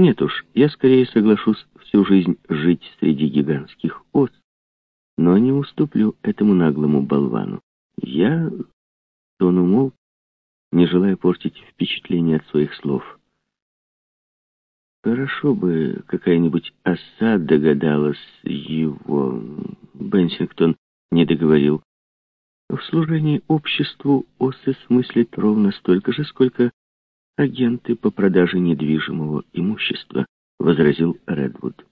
Нет уж, я скорее соглашусь всю жизнь жить среди гигантских ос, но не уступлю этому наглому болвану. Я... Он умолк, не желая портить впечатление от своих слов. Хорошо бы какая-нибудь оса догадалась его. Бенсингтон не договорил. В служении обществу осы смыслит ровно столько же, сколько агенты по продаже недвижимого имущества, возразил Редвуд.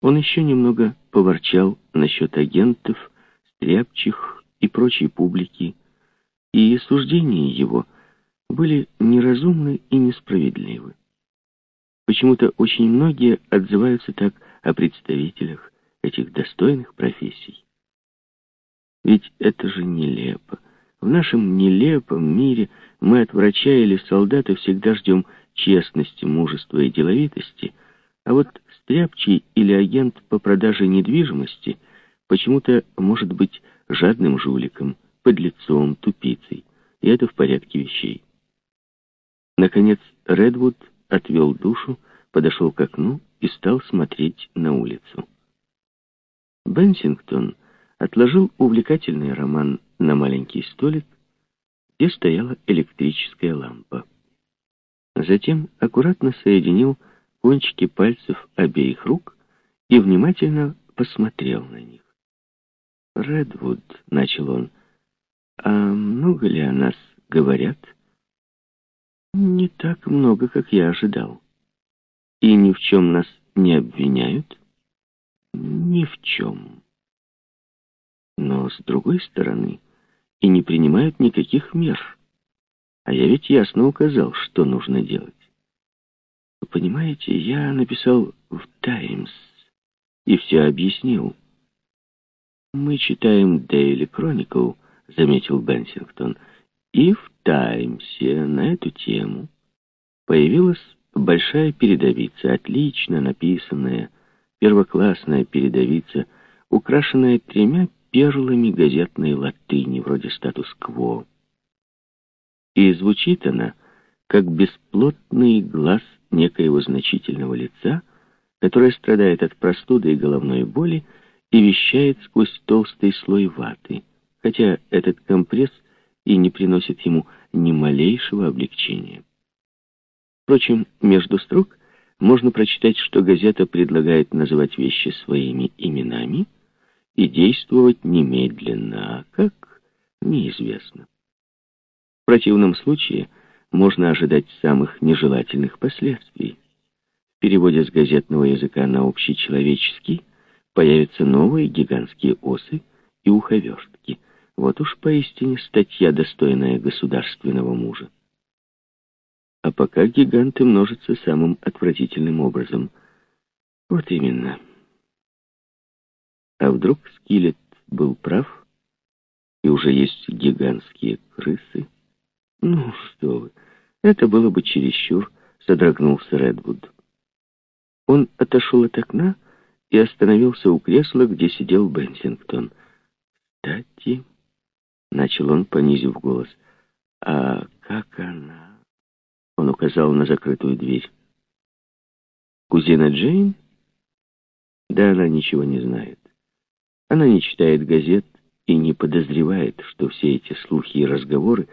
Он еще немного поворчал насчет агентов, стряпчих и прочей публики, и суждения его были неразумны и несправедливы. Почему-то очень многие отзываются так о представителях этих достойных профессий. Ведь это же нелепо. В нашем нелепом мире мы от врача или солдата всегда ждем честности, мужества и деловитости, а вот стряпчий или агент по продаже недвижимости почему-то может быть жадным жуликом, подлецом, тупицей, и это в порядке вещей. Наконец, Редвуд отвел душу, подошел к окну и стал смотреть на улицу. Бенсингтон отложил увлекательный роман на маленький столик, где стояла электрическая лампа. Затем аккуратно соединил кончики пальцев обеих рук и внимательно посмотрел на них. «Редвуд», — начал он, — «а много ли о нас говорят?» Не так много, как я ожидал. И ни в чем нас не обвиняют? Ни в чем. Но, с другой стороны, и не принимают никаких мер. А я ведь ясно указал, что нужно делать. Вы понимаете, я написал в «Таймс» и все объяснил. «Мы читаем Daily Chronicle», — заметил Бенсингтон, — и в «Таймсе» на эту тему появилась большая передовица, отлично написанная, первоклассная передовица, украшенная тремя перлами газетной латыни, вроде статус-кво. И звучит она, как бесплотный глаз некоего значительного лица, которое страдает от простуды и головной боли и вещает сквозь толстый слой ваты, хотя этот компресс — и не приносит ему ни малейшего облегчения. Впрочем, между строк можно прочитать, что газета предлагает называть вещи своими именами и действовать немедленно, а как — неизвестно. В противном случае можно ожидать самых нежелательных последствий. В переводе с газетного языка на общечеловеческий появятся новые гигантские осы и уховерстки — вот уж поистине статья, достойная государственного мужа. А пока гиганты множатся самым отвратительным образом. Вот именно. А вдруг Скиллет был прав, и уже есть гигантские крысы? Ну, что вы, это было бы чересчур, содрогнулся Редвуд. Он отошел от окна и остановился у кресла, где сидел Бенсингтон. Кстати... Начал он, понизив голос. «А как она?» Он указал на закрытую дверь. «Кузина Джейн?» «Да она ничего не знает. Она не читает газет и не подозревает, что все эти слухи и разговоры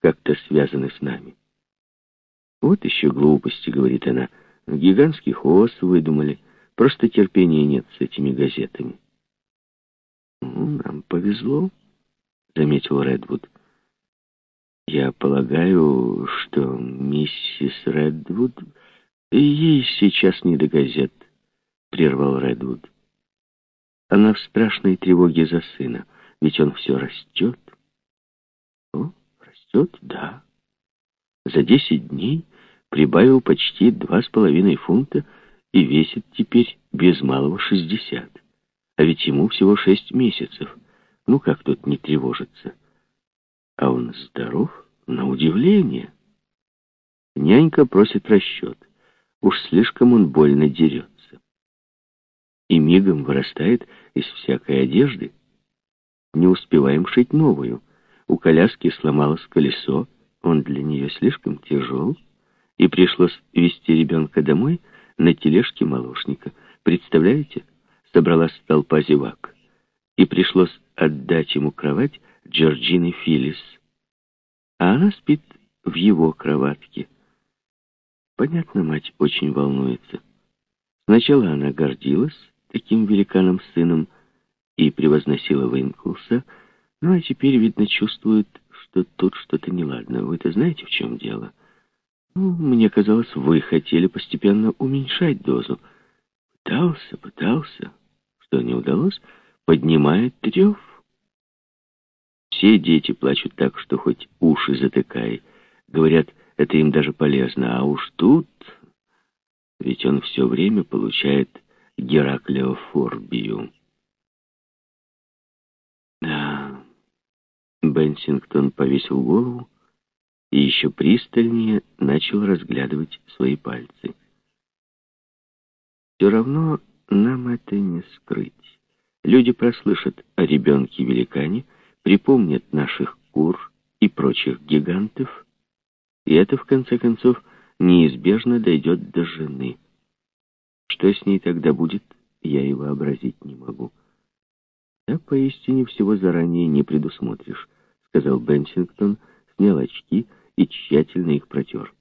как-то связаны с нами. Вот еще глупости, — говорит она, — гигантских ос выдумали. Просто терпения нет с этими газетами. Ну, нам повезло заметил Редвуд. «Я полагаю, что миссис Редвуд... Ей сейчас не до газет», — прервал Редвуд. «Она в страшной тревоге за сына, ведь он все растет». «О, растет, да. За десять дней прибавил почти два с половиной фунта и весит теперь без малого шестьдесят. А ведь ему всего шесть месяцев». Ну, как тут не тревожиться? А он здоров, на удивление. Нянька просит расчет. Уж слишком он больно дерется. И мигом вырастает из всякой одежды. Не успеваем шить новую. У коляски сломалось колесо, он для нее слишком тяжел. и пришлось вести ребенка домой на тележке молочника. Представляете? Собралась толпа зевак. И пришлось отдать ему кровать Джорджины Филлис. А она спит в его кроватке. Понятно, мать очень волнуется. Сначала она гордилась таким великаном сыном и превозносила Вейнклса, ну а теперь, видно, чувствует, что тут что-то неладно. Вы-то знаете, в чем дело? Ну, мне казалось, вы хотели постепенно уменьшать дозу. Пытался, пытался. Что не удалось, поднимает трев. Все дети плачут так, что хоть уши затыкай. Говорят, это им даже полезно. А уж тут... Ведь он все время получает Гераклеофорбию. Да, Бенсингтон повесил голову и еще пристальнее начал разглядывать свои пальцы. Все равно нам это не скрыть. Люди прослышат о ребенке-великане, припомнят наших кур и прочих гигантов, и это, в конце концов, неизбежно дойдет до жены. Что с ней тогда будет, я и вообразить не могу. Да, поистине всего заранее не предусмотришь, сказал Бенсингтон, снял очки и тщательно их протер.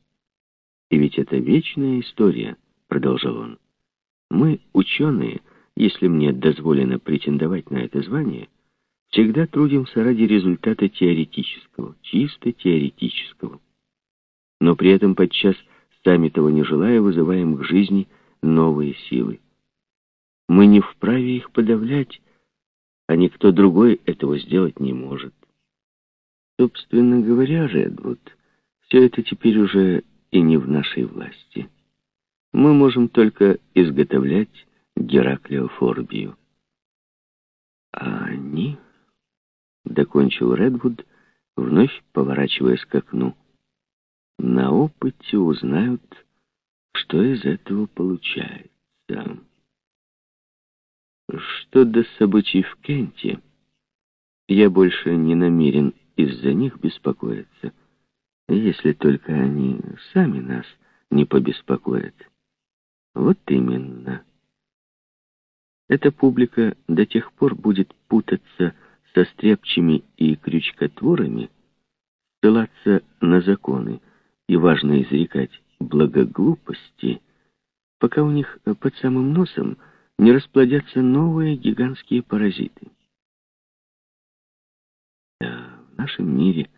И ведь это вечная история, продолжал он. Мы, ученые, если мне дозволено претендовать на это звание, всегда трудимся ради результата теоретического, чисто теоретического. Но при этом подчас, сами того не желая, вызываем к жизни новые силы. Мы не вправе их подавлять, а никто другой этого сделать не может. Собственно говоря, Редвуд, все это теперь уже и не в нашей власти. Мы можем только изготовлять Гераклеофорбию. А они, — докончил Редвуд, вновь поворачиваясь к окну, — на опыте узнают, что из этого получается. Что до событий в Кенте, я больше не намерен из-за них беспокоиться, если только они сами нас не побеспокоят. Вот именно. Эта публика до тех пор будет путаться со стряпчими и крючкотворами, ссылаться на законы и, важно изрекать, благоглупости, пока у них под самым носом не расплодятся новые гигантские паразиты. Да, в нашем мире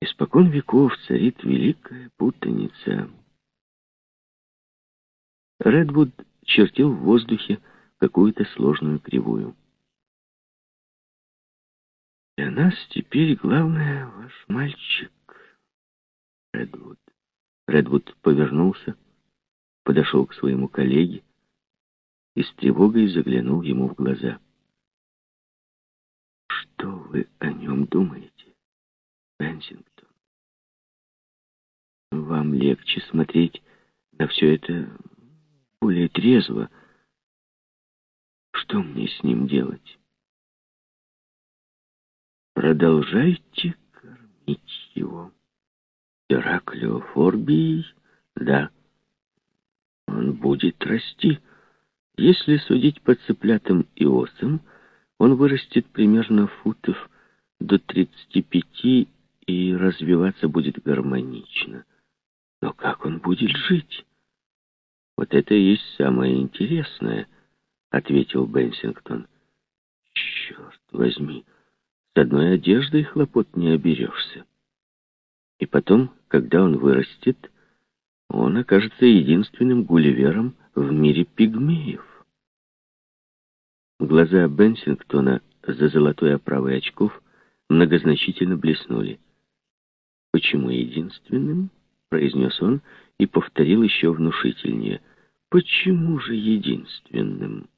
испокон веков царит великая путаница. Редвуд чертил в воздухе какую-то сложную кривую. Для нас теперь главное ваш мальчик, Редвуд. Редвуд повернулся, подошел к своему коллеге и с тревогой заглянул ему в глаза. «Что вы о нем думаете, Бенсингтон? Вам легче смотреть на все это более трезво. Что мне с ним делать?» «Продолжайте кормить его». Ираклиофорбией? Да. Он будет расти. Если судить по цыплятам и осам, он вырастет примерно футов до 35 и развиваться будет гармонично. Но как он будет жить? Вот это и есть самое интересное, ответил Бенсингтон. Черт возьми, с одной одеждой хлопот не оберешься. И потом, когда он вырастет, он окажется единственным гулливером в мире пигмеев. Глаза Бенсингтона за золотой оправой очков многозначительно блеснули. «Почему единственным?» — произнес он и повторил еще внушительнее. «Почему же единственным?»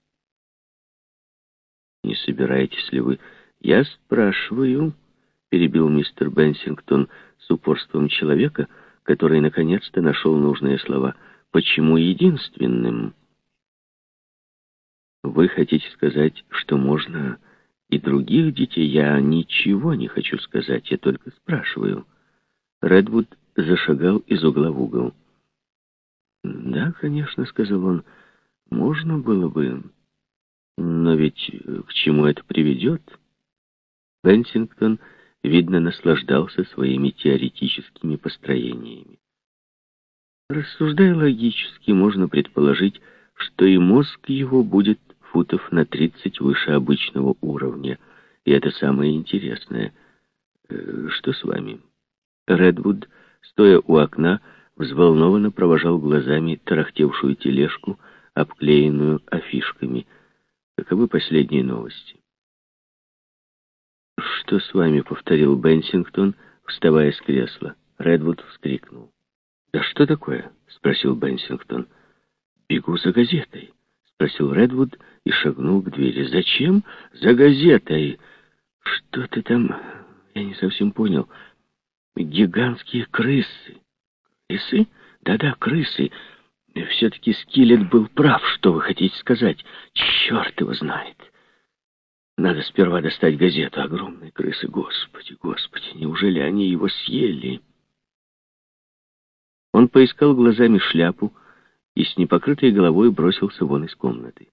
«Не собираетесь ли вы?» «Я спрашиваю...» — перебил мистер Бенсингтон с упорством человека, который наконец-то нашел нужные слова. «Почему единственным?» «Вы хотите сказать, что можно и других детей?» «Я ничего не хочу сказать, я только спрашиваю». Редвуд зашагал из угла в угол. «Да, конечно», — сказал он, — «можно было бы. Но ведь к чему это приведет?» Бенсингтон, видно, наслаждался своими теоретическими построениями. Рассуждая логически, можно предположить, что и мозг его будет футов на 30 выше обычного уровня. И это самое интересное. Э, что с вами? Редвуд, стоя у окна, взволнованно провожал глазами тарахтевшую тележку, обклеенную афишками. Каковы последние новости? «Что с вами?» — повторил Бенсингтон, вставая с кресла. Редвуд вскрикнул. «Да что такое?» — спросил Бенсингтон. «Бегу за газетой», — спросил Редвуд и шагнул к двери. «Зачем? За газетой!» «Что ты там...» Я не совсем понял. «Гигантские крысы». «Крысы? Да-да, крысы. Все-таки Скиллет был прав, что вы хотите сказать. Черт его знает!» Надо сперва достать газету. Огромные крысы, господи, господи, неужели они его съели? Он поискал глазами шляпу и с непокрытой головой бросился вон из комнаты.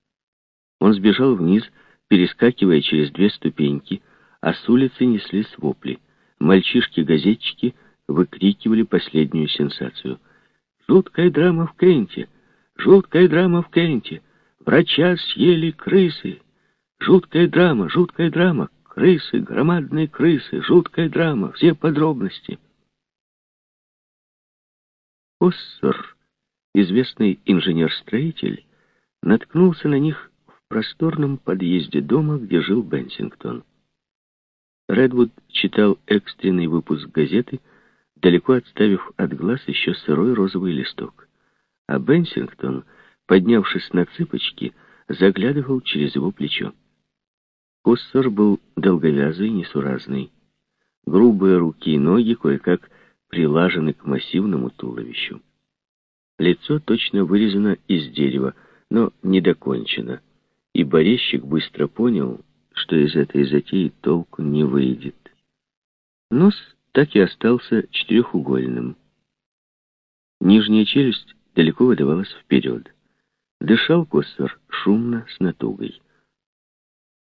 Он сбежал вниз, перескакивая через две ступеньки, а с улицы неслись вопли. Мальчишки-газетчики выкрикивали последнюю сенсацию. «Жуткая драма в Кенте! Жуткая драма в Кенте! Врача съели крысы!» Жуткая драма, жуткая драма. Крысы, громадные крысы, жуткая драма. Все подробности. Оссор, известный инженер-строитель, наткнулся на них в просторном подъезде дома, где жил Бенсингтон. Редвуд читал экстренный выпуск газеты, далеко отставив от глаз еще сырой розовый листок. А Бенсингтон, поднявшись на цыпочки, заглядывал через его плечо. Куссор был долговязый, несуразный. Грубые руки и ноги кое-как прилажены к массивному туловищу. Лицо точно вырезано из дерева, но не докончено, и борещик быстро понял, что из этой затеи толку не выйдет. Нос так и остался четырехугольным. Нижняя челюсть далеко выдавалась вперед. Дышал Коссор шумно, с натугой.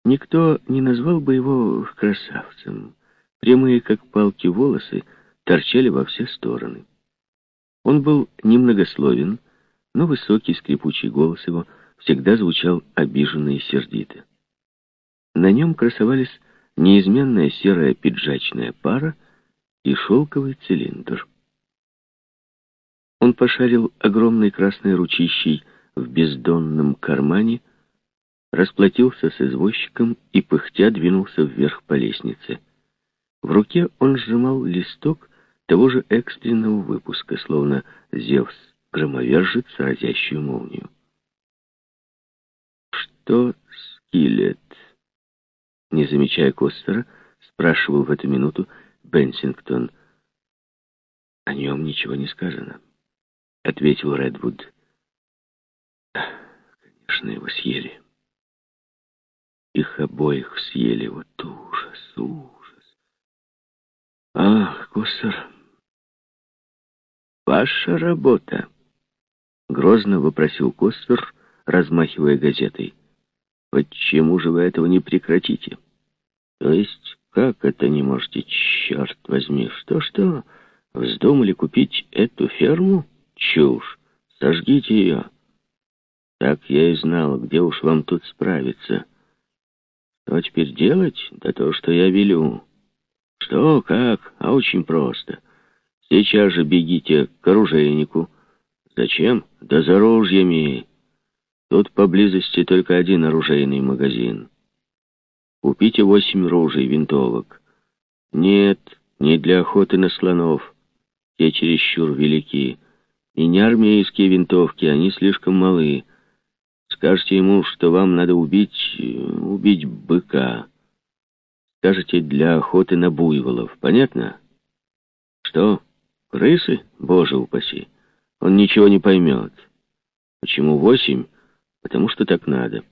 Никто не назвал бы его красавцем. Прямые, как палки, волосы торчали во все стороны. Он был немногословен, но высокий скрипучий голос его всегда звучал обиженно и сердито. На нем красовались неизменная серая пиджачная пара и шелковый цилиндр. Он пошарил огромной красной ручищей в бездонном кармане, расплатился с извозчиком и пыхтя двинулся вверх по лестнице. В руке он сжимал листок того же экстренного выпуска, словно Зевс громовержит разящую молнию. «Что скелет?» Не замечая Костера, спрашивал в эту минуту Бенсингтон. «О нем ничего не сказано», — ответил Редвуд. «Конечно, его съели». Их обоих съели. Вот ужас, ужас. Ах, Косар, ваша работа. Грозно вопросил Костер, размахивая газетой. Почему же вы этого не прекратите? То есть, как это не можете, черт возьми? Что-что? Вздумали купить эту ферму? Чушь. Сожгите ее. Так я и знал, где уж вам тут справиться. Что теперь делать? Да то, что я велю. Что, как? А очень просто. Сейчас же бегите к оружейнику. Зачем? Да за ружьями. Тут поблизости только один оружейный магазин. Купите восемь ружей, винтовок. Нет, не для охоты на слонов. Те чересчур велики. И не армейские винтовки, они слишком малы. Скажете ему, что вам надо убить... убить быка. Скажете, для охоты на буйволов. Понятно? Что? Крысы? Боже упаси. Он ничего не поймет. Почему восемь? Потому что так надо.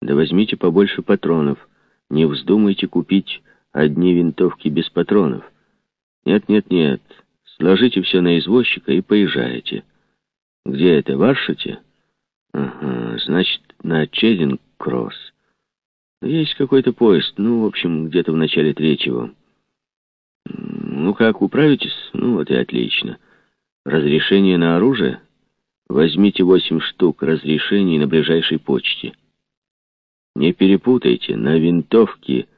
Да возьмите побольше патронов. Не вздумайте купить одни винтовки без патронов. Нет, нет, нет. Ложите все на извозчика и поезжаете. Где это, в Аршите? Ага, значит, на Чединг-Кросс. Есть какой-то поезд, ну, в общем, где-то в начале третьего. Ну как, управитесь? Ну вот и отлично. Разрешение на оружие? Возьмите восемь штук разрешений на ближайшей почте. Не перепутайте, на винтовки,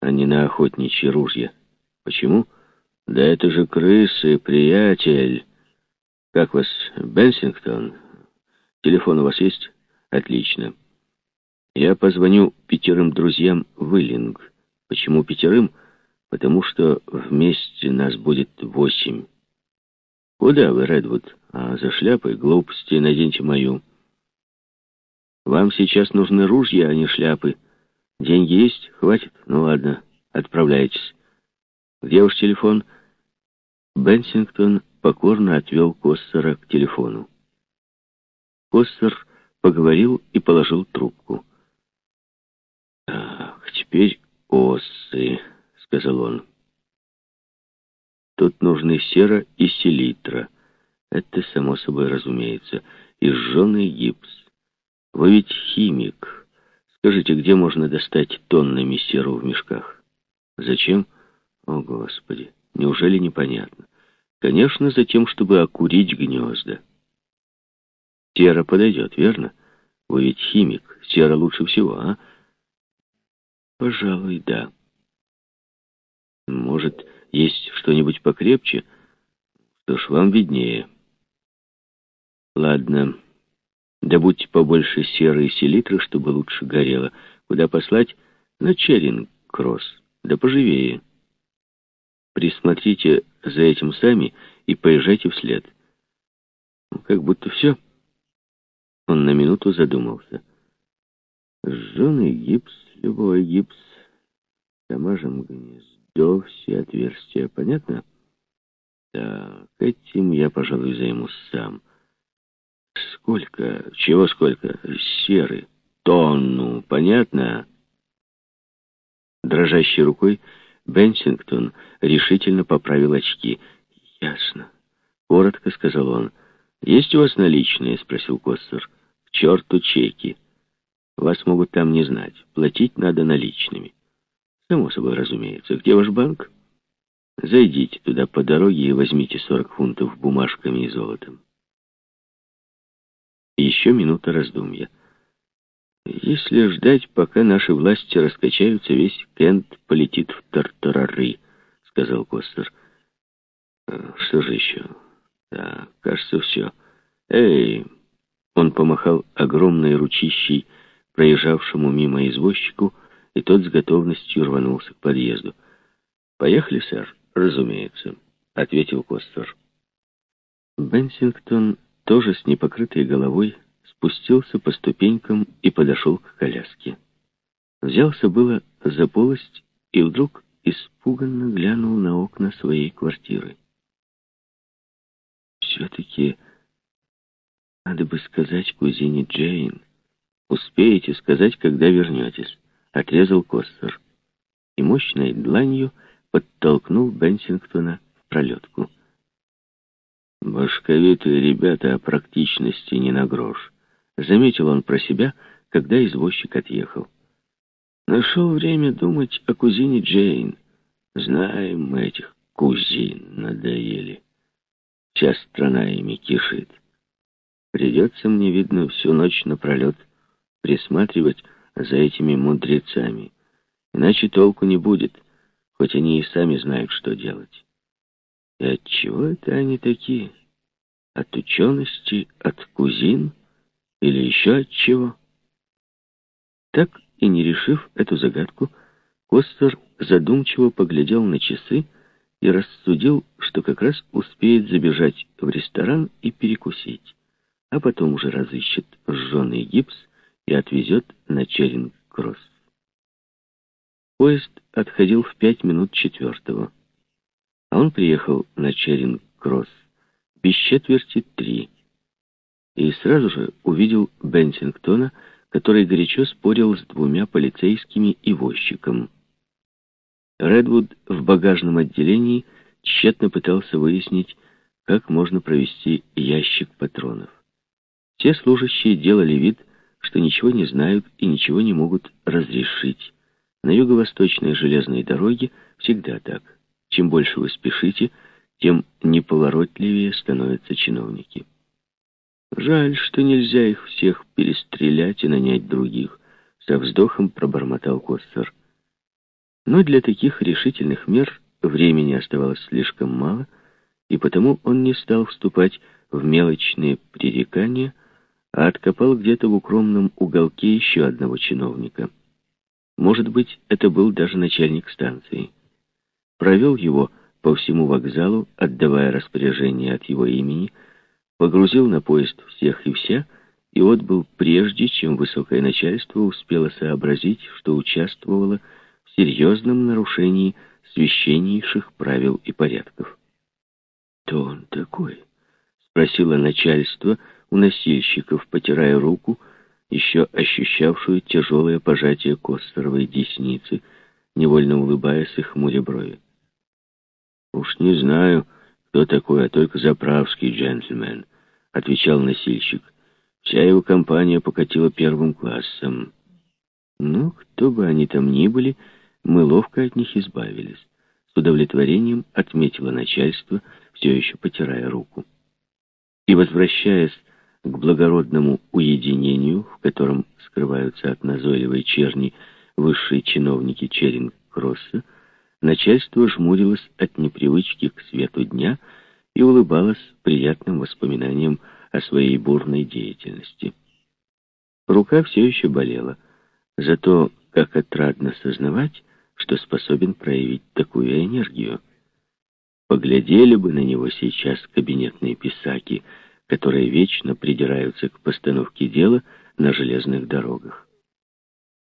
а не на охотничьи ружья. Почему? Да это же крысы, приятель. Как вас, Бенсингтон? Телефон у вас есть? Отлично. Я позвоню пятерым друзьям в Иллинг. Почему пятерым? Потому что вместе нас будет восемь. Куда вы, Редвуд? А за шляпой глупости наденьте мою. Вам сейчас нужны ружья, а не шляпы. Деньги есть? Хватит? Ну ладно, отправляйтесь. Где ваш телефон? Бенсингтон покорно отвел Коссера к телефону. Коссер поговорил и положил трубку. «Ах, теперь осы», — сказал он. «Тут нужны сера и селитра. Это, само собой разумеется, и жженый гипс. Вы ведь химик. Скажите, где можно достать тоннами серу в мешках? Зачем? О, Господи, неужели непонятно? Конечно, за тем, чтобы окурить гнезда. Сера подойдет, верно? Вы ведь химик. Сера лучше всего, а? Пожалуй, да. Может, есть что-нибудь покрепче? Что ж, вам виднее. Ладно. Добудьте побольше серы и селитры, чтобы лучше горело. Куда послать? На Черинг-Кросс. Да поживее. Присмотрите за этим сами и поезжайте вслед. Ну, как будто все. Он на минуту задумался. Жженый гипс, любой гипс. Замажем гнездо, все отверстия. Понятно? Так, этим я, пожалуй, займусь сам. Сколько? Чего сколько? Серы. Тонну. Понятно? Дрожащей рукой Бенсингтон решительно поправил очки. «Ясно», — коротко сказал он. «Есть у вас наличные?» — спросил Костер. «К черту чеки. Вас могут там не знать. Платить надо наличными». «Само собой, разумеется. Где ваш банк?» «Зайдите туда по дороге и возьмите сорок фунтов бумажками и золотом». Еще минута раздумья. Если ждать, пока наши власти раскачаются, весь Кент полетит в тартарары, сказал Костер. «Э, что же еще? Да, кажется, все. Эй! Он помахал огромной ручищей проезжавшему мимо извозчику, и тот с готовностью рванулся к подъезду. «Поехали, сэр?» «Разумеется», — ответил Костер. Бенсингтон тоже с непокрытой головой, спустился по ступенькам и подошел к коляске. Взялся было за полость и вдруг испуганно глянул на окна своей квартиры. Все-таки надо бы сказать кузине Джейн. Успеете сказать, когда вернетесь, отрезал Костер. И мощной дланью подтолкнул Бенсингтона в пролетку. Башковитые ребята о практичности не на грош. Заметил он про себя, когда извозчик отъехал. Нашел время думать о кузине Джейн. Знаем мы этих кузин, надоели. Вся страна ими кишит. Придется мне, видно, всю ночь напролет присматривать за этими мудрецами. Иначе толку не будет, хоть они и сами знают, что делать. И от чего это они такие? От учености, от кузин или еще от чего? Так и не решив эту загадку, Костер задумчиво поглядел на часы и рассудил, что как раз успеет забежать в ресторан и перекусить, а потом уже разыщет жженый гипс и отвезет на Черинг-Кросс. Поезд отходил в пять минут четвертого. А он приехал на Черинг-Кросс без четверти три. И сразу же увидел Бенсингтона, который горячо спорил с двумя полицейскими и возчиком. Редвуд в багажном отделении тщетно пытался выяснить, как можно провести ящик патронов. Все служащие делали вид, что ничего не знают и ничего не могут разрешить. На юго-восточной железной дороге всегда так. Чем больше вы спешите, тем неповоротливее становятся чиновники. Жаль, что нельзя их всех перестрелять и нанять других, со вздохом пробормотал Костер. Но для таких решительных мер времени оставалось слишком мало, и потому он не стал вступать в мелочные пререкания, а откопал где-то в укромном уголке еще одного чиновника. Может быть, это был даже начальник станции. Провел его по всему вокзалу, отдавая распоряжение от его имени, погрузил на поезд всех и вся и отбыл прежде, чем высокое начальство успело сообразить, что участвовало в серьезном нарушении священнейших правил и порядков. «Кто он такой?» — спросило начальство у носильщиков, потирая руку, еще ощущавшую тяжелое пожатие Костеровой десницы, невольно улыбаясь и хмуря брови. «Уж не знаю, кто такой, а только заправский джентльмен», — отвечал носильщик. «Вся его компания покатила первым классом». «Ну, кто бы они там ни были, мы ловко от них избавились», — с удовлетворением отметило начальство, все еще потирая руку. И, возвращаясь к благородному уединению, в котором скрываются от назойливой черни высшие чиновники Черинг-Кросса, начальство жмурилось от непривычки к свету дня и улыбалось приятным воспоминаниям о своей бурной деятельности. Рука все еще болела, зато как отрадно сознавать, что способен проявить такую энергию. Поглядели бы на него сейчас кабинетные писаки — которые вечно придираются к постановке дела на железных дорогах.